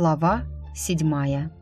Глава седьмая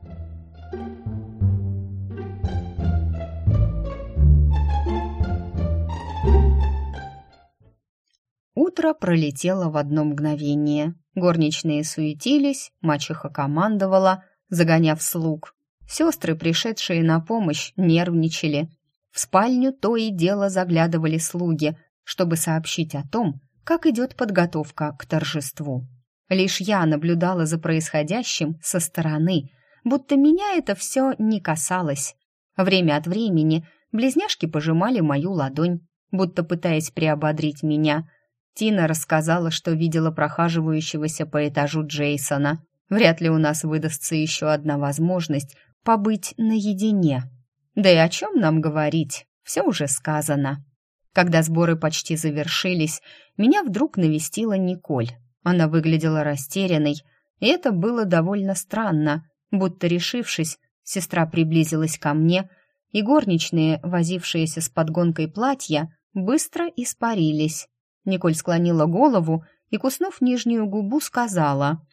Утро пролетело в одно мгновение. Горничные суетились, мачеха командовала, загоняв слуг. Сестры, пришедшие на помощь, нервничали. В спальню то и дело заглядывали слуги, чтобы сообщить о том, как идет подготовка к торжеству. Лишь я наблюдала за происходящим со стороны, будто меня это все не касалось. Время от времени близняшки пожимали мою ладонь, будто пытаясь приободрить меня. Тина рассказала, что видела прохаживающегося по этажу Джейсона. Вряд ли у нас выдастся еще одна возможность побыть наедине. Да и о чем нам говорить, все уже сказано. Когда сборы почти завершились, меня вдруг навестила Николь. Она выглядела растерянной, и это было довольно странно. Будто решившись, сестра приблизилась ко мне, и горничные, возившиеся с подгонкой платья, быстро испарились. Николь склонила голову и, куснув нижнюю губу, сказала,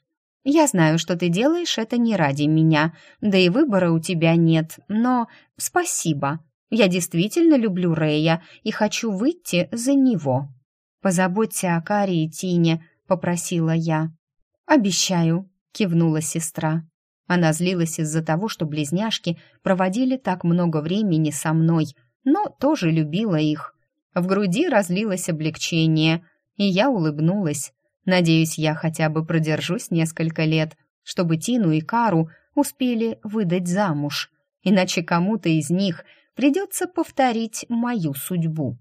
«Я знаю, что ты делаешь это не ради меня, да и выбора у тебя нет, но спасибо. Я действительно люблю Рея и хочу выйти за него. Позаботься о Каре и Тине, — попросила я. «Обещаю», — кивнула сестра. Она злилась из-за того, что близняшки проводили так много времени со мной, но тоже любила их. В груди разлилось облегчение, и я улыбнулась. Надеюсь, я хотя бы продержусь несколько лет, чтобы Тину и Кару успели выдать замуж, иначе кому-то из них придется повторить мою судьбу.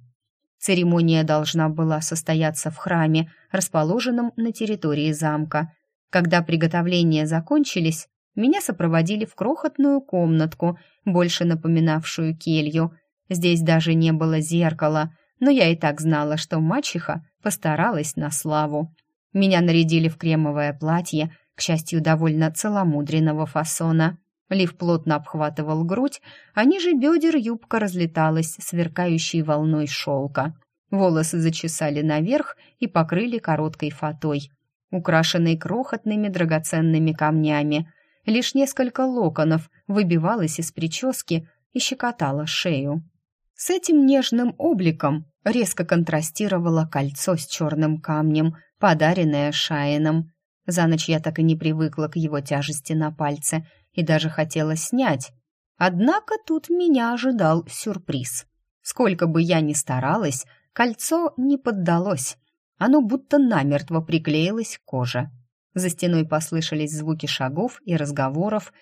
Церемония должна была состояться в храме, расположенном на территории замка. Когда приготовления закончились, меня сопроводили в крохотную комнатку, больше напоминавшую келью. Здесь даже не было зеркала, но я и так знала, что мачеха постаралась на славу. Меня нарядили в кремовое платье, к счастью, довольно целомудренного фасона. Лиф плотно обхватывал грудь, а ниже бедер юбка разлеталась сверкающей волной шелка. Волосы зачесали наверх и покрыли короткой фатой, украшенной крохотными драгоценными камнями. Лишь несколько локонов выбивалось из прически и щекотало шею. С этим нежным обликом резко контрастировало кольцо с черным камнем, подаренное Шаином. За ночь я так и не привыкла к его тяжести на пальце — и даже хотела снять. Однако тут меня ожидал сюрприз. Сколько бы я ни старалась, кольцо не поддалось. Оно будто намертво приклеилось к коже. За стеной послышались звуки шагов и разговоров.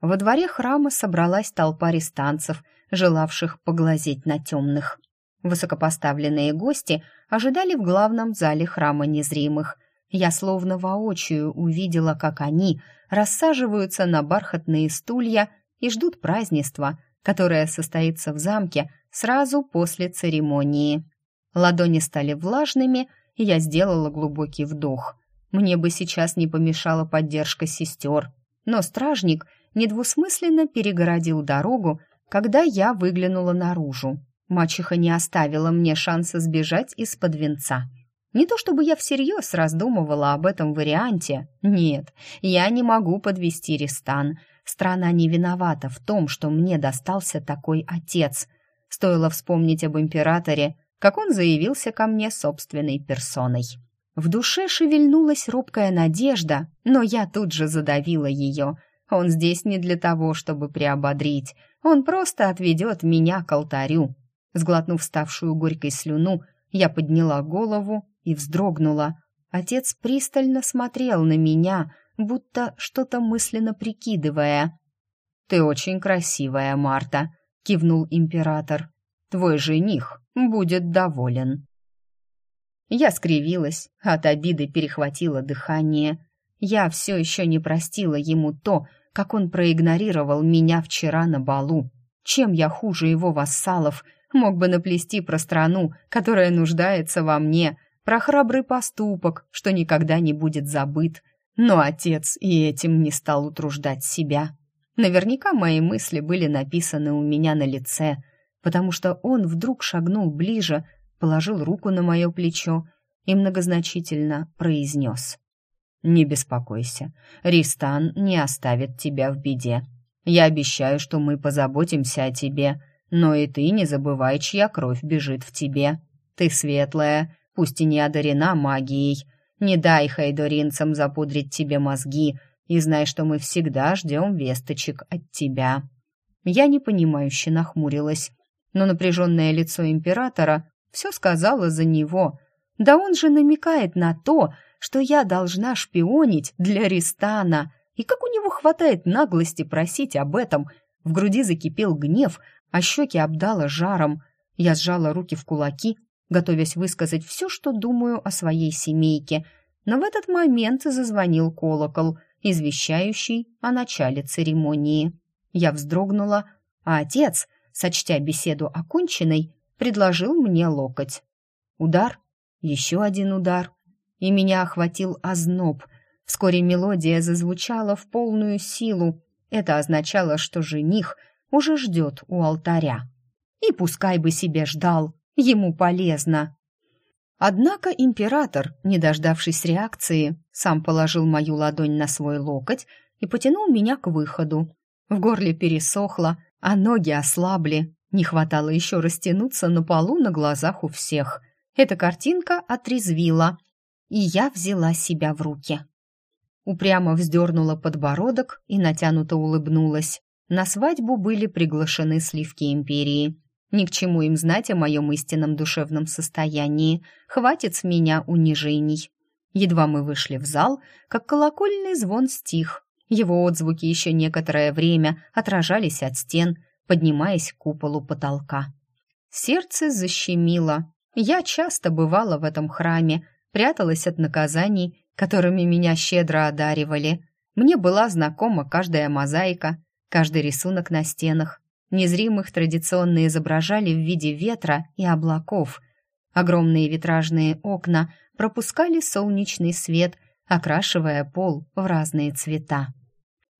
Во дворе храма собралась толпа рестанцев, желавших поглазеть на темных. Высокопоставленные гости ожидали в главном зале храма незримых. Я словно воочию увидела, как они рассаживаются на бархатные стулья и ждут празднества, которое состоится в замке сразу после церемонии. Ладони стали влажными, и я сделала глубокий вдох. Мне бы сейчас не помешала поддержка сестер, но стражник недвусмысленно перегородил дорогу, когда я выглянула наружу. Мачеха не оставила мне шанса сбежать из-под венца — не то чтобы я всерьез раздумывала об этом варианте. Нет, я не могу подвести Ристан. Страна не виновата в том, что мне достался такой отец. Стоило вспомнить об императоре, как он заявился ко мне собственной персоной. В душе шевельнулась робкая надежда, но я тут же задавила ее. Он здесь не для того, чтобы приободрить. Он просто отведет меня к алтарю. Сглотнув ставшую горькой слюну, я подняла голову и вздрогнула. Отец пристально смотрел на меня, будто что-то мысленно прикидывая. «Ты очень красивая, Марта», — кивнул император. «Твой жених будет доволен». Я скривилась, от обиды перехватило дыхание. Я все еще не простила ему то, как он проигнорировал меня вчера на балу. Чем я хуже его вассалов, мог бы наплести про страну, которая нуждается во мне, про храбрый поступок, что никогда не будет забыт. Но отец и этим не стал утруждать себя. Наверняка мои мысли были написаны у меня на лице, потому что он вдруг шагнул ближе, положил руку на мое плечо и многозначительно произнес. «Не беспокойся, Ристан не оставит тебя в беде. Я обещаю, что мы позаботимся о тебе, но и ты не забывай, чья кровь бежит в тебе. Ты светлая, пусть и не одарена магией. Не дай хайдоринцам запудрить тебе мозги, и знай, что мы всегда ждем весточек от тебя». Я непонимающе нахмурилась, но напряженное лицо императора все сказала за него. Да он же намекает на то, что я должна шпионить для Ристана. И как у него хватает наглости просить об этом? В груди закипел гнев, а щеки обдала жаром. Я сжала руки в кулаки, готовясь высказать все, что думаю о своей семейке. Но в этот момент зазвонил колокол, извещающий о начале церемонии. Я вздрогнула, а отец, сочтя беседу оконченной, предложил мне локоть. Удар, еще один удар, и меня охватил озноб. Вскоре мелодия зазвучала в полную силу. Это означало, что жених уже ждет у алтаря. И пускай бы себе ждал, ему полезно. Однако император, не дождавшись реакции, сам положил мою ладонь на свой локоть и потянул меня к выходу. В горле пересохло, а ноги ослабли. Не хватало еще растянуться на полу на глазах у всех. Эта картинка отрезвила, и я взяла себя в руки. Упрямо вздернула подбородок и натянуто улыбнулась. На свадьбу были приглашены сливки империи. Ни к чему им знать о моем истинном душевном состоянии. Хватит с меня унижений. Едва мы вышли в зал, как колокольный звон стих. Его отзвуки еще некоторое время отражались от стен, поднимаясь к куполу потолка. Сердце защемило. Я часто бывала в этом храме, пряталась от наказаний, которыми меня щедро одаривали. Мне была знакома каждая мозаика, каждый рисунок на стенах. Незримых традиционно изображали в виде ветра и облаков. Огромные витражные окна пропускали солнечный свет, окрашивая пол в разные цвета.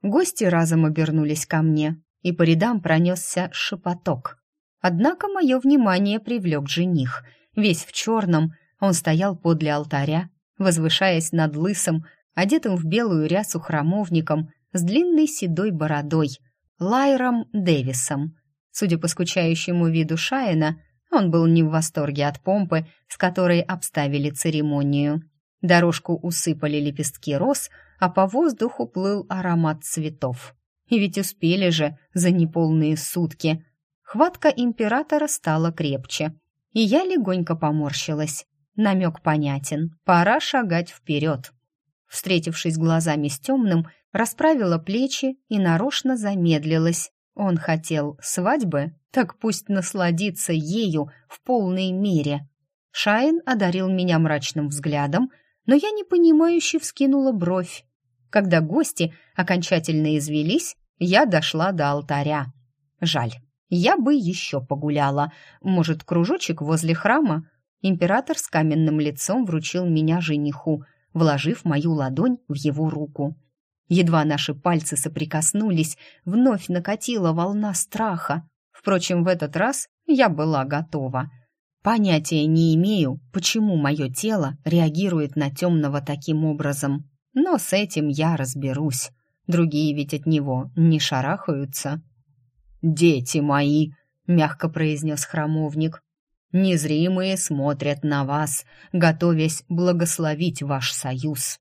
Гости разом обернулись ко мне, и по рядам пронесся шепоток. Однако мое внимание привлек жених. Весь в черном, он стоял подле алтаря, возвышаясь над лысым, одетым в белую рясу храмовником, с длинной седой бородой, Лайром Дэвисом. Судя по скучающему виду Шайена, он был не в восторге от помпы, с которой обставили церемонию. Дорожку усыпали лепестки роз, а по воздуху плыл аромат цветов. И ведь успели же за неполные сутки. Хватка императора стала крепче, и я легонько поморщилась. Намек понятен, пора шагать вперед. Встретившись глазами с темным, расправила плечи и нарочно замедлилась. Он хотел свадьбы, так пусть насладится ею в полной мере. Шайн одарил меня мрачным взглядом, но я непонимающе вскинула бровь. Когда гости окончательно извелись, я дошла до алтаря. Жаль, я бы еще погуляла. Может, кружочек возле храма? Император с каменным лицом вручил меня жениху, вложив мою ладонь в его руку. Едва наши пальцы соприкоснулись, вновь накатила волна страха. Впрочем, в этот раз я была готова. Понятия не имею, почему мое тело реагирует на темного таким образом. Но с этим я разберусь. Другие ведь от него не шарахаются. «Дети мои!» — мягко произнес храмовник. «Незримые смотрят на вас, готовясь благословить ваш союз.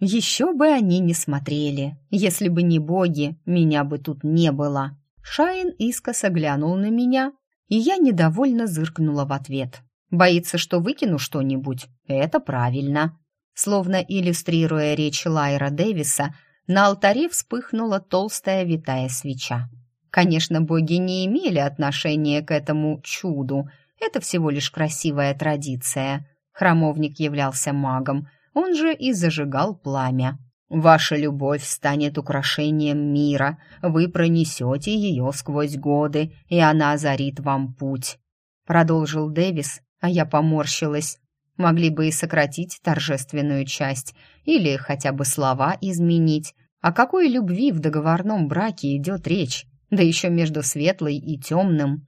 Еще бы они не смотрели. Если бы не боги, меня бы тут не было». Шайн искоса глянул на меня, и я недовольно зыркнула в ответ. «Боится, что выкину что-нибудь? Это правильно». Словно иллюстрируя речь Лайра Дэвиса, на алтаре вспыхнула толстая витая свеча. Конечно, боги не имели отношения к этому чуду. Это всего лишь красивая традиция. Храмовник являлся магом, он же и зажигал пламя. «Ваша любовь станет украшением мира, вы пронесете ее сквозь годы, и она озарит вам путь», — продолжил Дэвис, а я поморщилась. Могли бы и сократить торжественную часть, или хотя бы слова изменить. О какой любви в договорном браке идет речь, да еще между светлой и темным?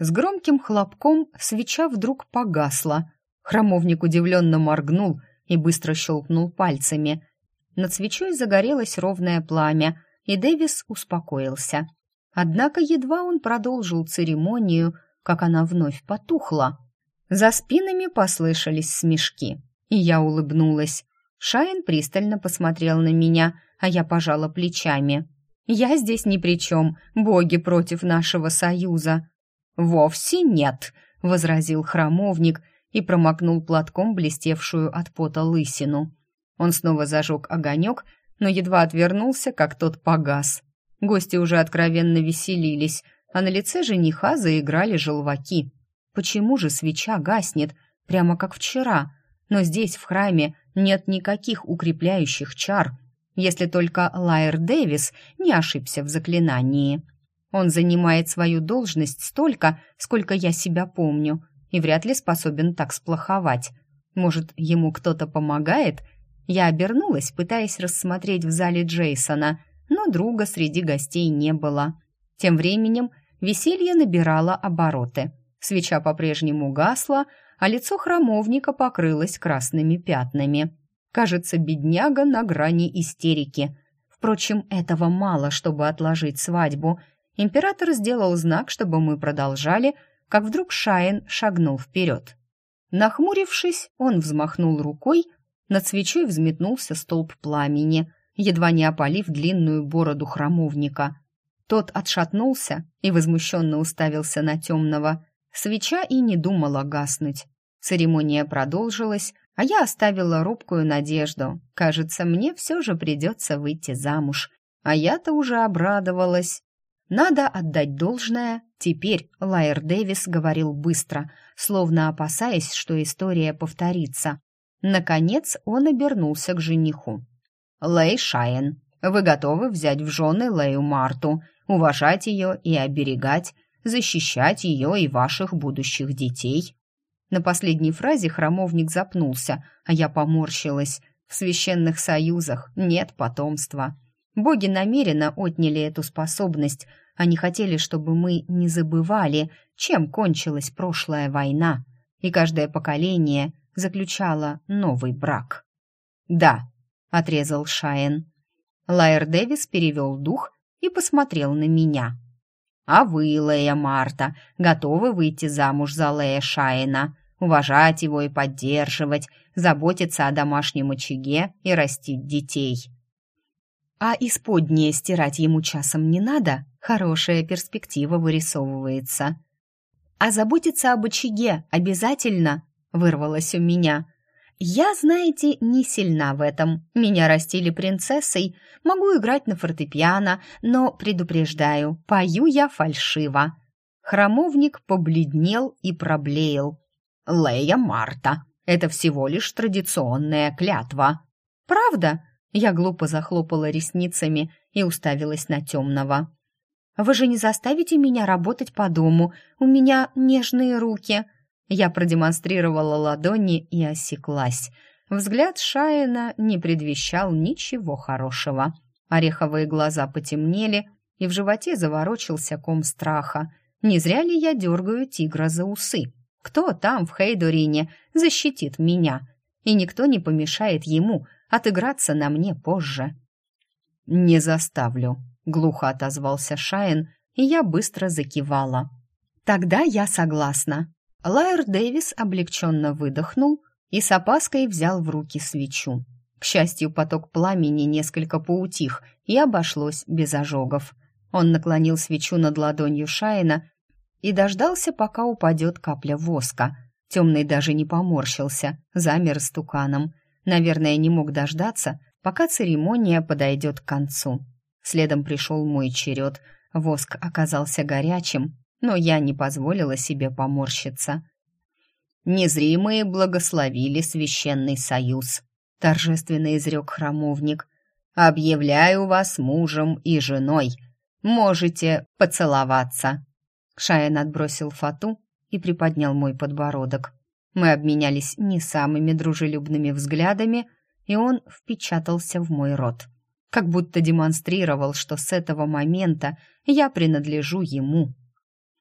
С громким хлопком свеча вдруг погасла. Храмовник удивленно моргнул и быстро щелкнул пальцами. Над свечой загорелось ровное пламя, и Дэвис успокоился. Однако едва он продолжил церемонию, как она вновь потухла. За спинами послышались смешки, и я улыбнулась. Шайн пристально посмотрел на меня, а я пожала плечами. «Я здесь ни при чем, боги против нашего союза». «Вовсе нет», — возразил храмовник и промокнул платком блестевшую от пота лысину. Он снова зажег огонек, но едва отвернулся, как тот погас. Гости уже откровенно веселились, а на лице жениха заиграли желваки. Почему же свеча гаснет, прямо как вчера? Но здесь, в храме, нет никаких укрепляющих чар, если только Лайер Дэвис не ошибся в заклинании. Он занимает свою должность столько, сколько я себя помню, и вряд ли способен так сплоховать. Может, ему кто-то помогает? Я обернулась, пытаясь рассмотреть в зале Джейсона, но друга среди гостей не было. Тем временем веселье набирало обороты. Свеча по-прежнему гасла, а лицо храмовника покрылось красными пятнами. Кажется, бедняга на грани истерики. Впрочем, этого мало, чтобы отложить свадьбу. Император сделал знак, чтобы мы продолжали, как вдруг Шаин шагнул вперед. Нахмурившись, он взмахнул рукой, над свечой взметнулся столб пламени, едва не опалив длинную бороду храмовника. Тот отшатнулся и возмущенно уставился на темного. Свеча и не думала гаснуть. Церемония продолжилась, а я оставила робкую надежду. Кажется, мне все же придется выйти замуж. А я-то уже обрадовалась. Надо отдать должное. Теперь Лайер Дэвис говорил быстро, словно опасаясь, что история повторится. Наконец он обернулся к жениху. «Лэй Шайен, вы готовы взять в жены Лэю Марту, уважать ее и оберегать, защищать ее и ваших будущих детей?» На последней фразе храмовник запнулся, а я поморщилась. В священных союзах нет потомства. Боги намеренно отняли эту способность. Они хотели, чтобы мы не забывали, чем кончилась прошлая война, и каждое поколение заключало новый брак. «Да», — отрезал Шаен. Лайер Дэвис перевел дух и посмотрел на меня. «А вы, Лея Марта, готовы выйти замуж за Лея Шаена, уважать его и поддерживать, заботиться о домашнем очаге и растить детей?» «А исподнее стирать ему часом не надо? Хорошая перспектива вырисовывается». «А заботиться об очаге обязательно?» — вырвалось у меня — я, знаете, не сильна в этом. Меня растили принцессой, могу играть на фортепиано, но предупреждаю, пою я фальшиво. Храмовник побледнел и проблеял. Лея Марта, это всего лишь традиционная клятва. Правда? Я глупо захлопала ресницами и уставилась на темного. Вы же не заставите меня работать по дому. У меня нежные руки. Я продемонстрировала ладони и осеклась. Взгляд Шаина не предвещал ничего хорошего. Ореховые глаза потемнели, и в животе заворочился ком страха. Не зря ли я дергаю тигра за усы? Кто там, в Хейдорине, защитит меня? И никто не помешает ему отыграться на мне позже. «Не заставлю», — глухо отозвался Шаин, и я быстро закивала. «Тогда я согласна», Лайер Дэвис облегченно выдохнул и с опаской взял в руки свечу. К счастью, поток пламени несколько поутих и обошлось без ожогов. Он наклонил свечу над ладонью Шайна и дождался, пока упадет капля воска. Темный даже не поморщился, замер стуканом. Наверное, не мог дождаться, пока церемония подойдет к концу. Следом пришел мой черед. Воск оказался горячим, но я не позволила себе поморщиться. «Незримые благословили священный союз», — торжественно изрек храмовник. «Объявляю вас мужем и женой. Можете поцеловаться». Шаен отбросил фату и приподнял мой подбородок. Мы обменялись не самыми дружелюбными взглядами, и он впечатался в мой рот, как будто демонстрировал, что с этого момента я принадлежу ему.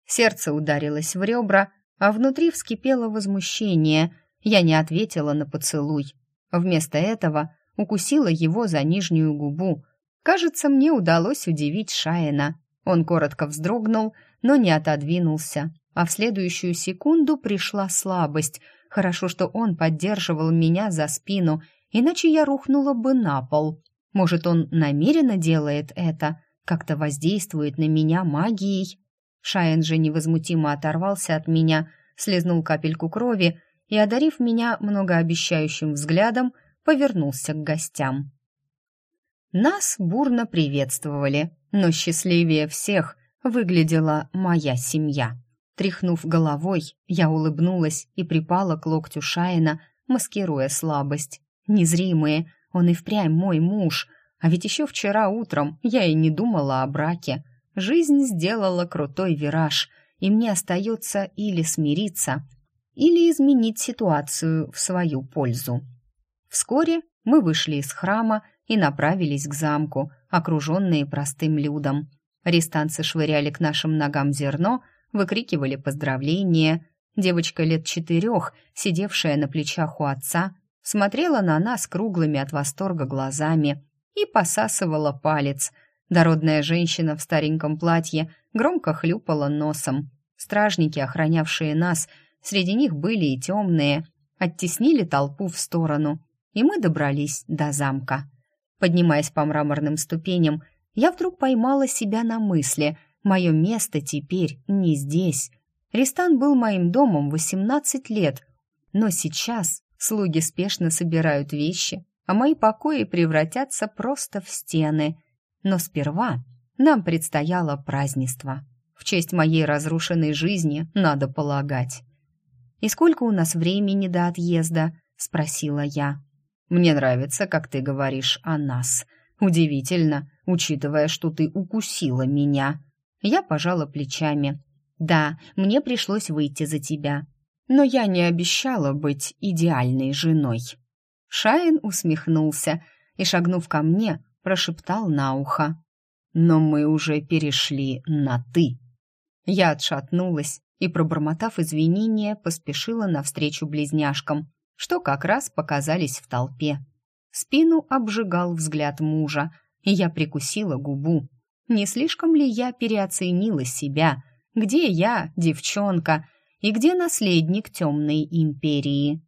Сердце ударилось в ребра, а внутри вскипело возмущение. Я не ответила на поцелуй. Вместо этого укусила его за нижнюю губу. Кажется, мне удалось удивить Шаина. Он коротко вздрогнул, но не отодвинулся, а в следующую секунду пришла слабость. Хорошо, что он поддерживал меня за спину, иначе я рухнула бы на пол. Может, он намеренно делает это, как-то воздействует на меня магией? Шаин же невозмутимо оторвался от меня, слезнул капельку крови и, одарив меня многообещающим взглядом, повернулся к гостям. Нас бурно приветствовали, но счастливее всех выглядела моя семья. Тряхнув головой, я улыбнулась и припала к локтю Шаина, маскируя слабость. Незримые, он и впрямь мой муж, а ведь еще вчера утром я и не думала о браке. Жизнь сделала крутой вираж, и мне остается или смириться, или изменить ситуацию в свою пользу. Вскоре мы вышли из храма и направились к замку, окруженные простым людом. Арестанцы швыряли к нашим ногам зерно, выкрикивали поздравления. Девочка лет четырех, сидевшая на плечах у отца, смотрела на нас круглыми от восторга глазами и посасывала палец. Дородная женщина в стареньком платье громко хлюпала носом. Стражники, охранявшие нас, среди них были и темные, оттеснили толпу в сторону, и мы добрались до замка. Поднимаясь по мраморным ступеням, я вдруг поймала себя на мысли «Мое место теперь не здесь». Ристан был моим домом 18 лет, но сейчас слуги спешно собирают вещи, а мои покои превратятся просто в стены. Но сперва нам предстояло празднество. В честь моей разрушенной жизни, надо полагать. «И сколько у нас времени до отъезда?» — спросила я. «Мне нравится, как ты говоришь о нас. Удивительно, учитывая, что ты укусила меня». Я пожала плечами. «Да, мне пришлось выйти за тебя. Но я не обещала быть идеальной женой». Шайн усмехнулся и, шагнув ко мне, прошептал на ухо. «Но мы уже перешли на «ты». Я отшатнулась и, пробормотав извинения, поспешила навстречу близняшкам, что как раз показались в толпе. Спину обжигал взгляд мужа, и я прикусила губу. Не слишком ли я переоценила себя? Где я, девчонка, и где наследник темной империи?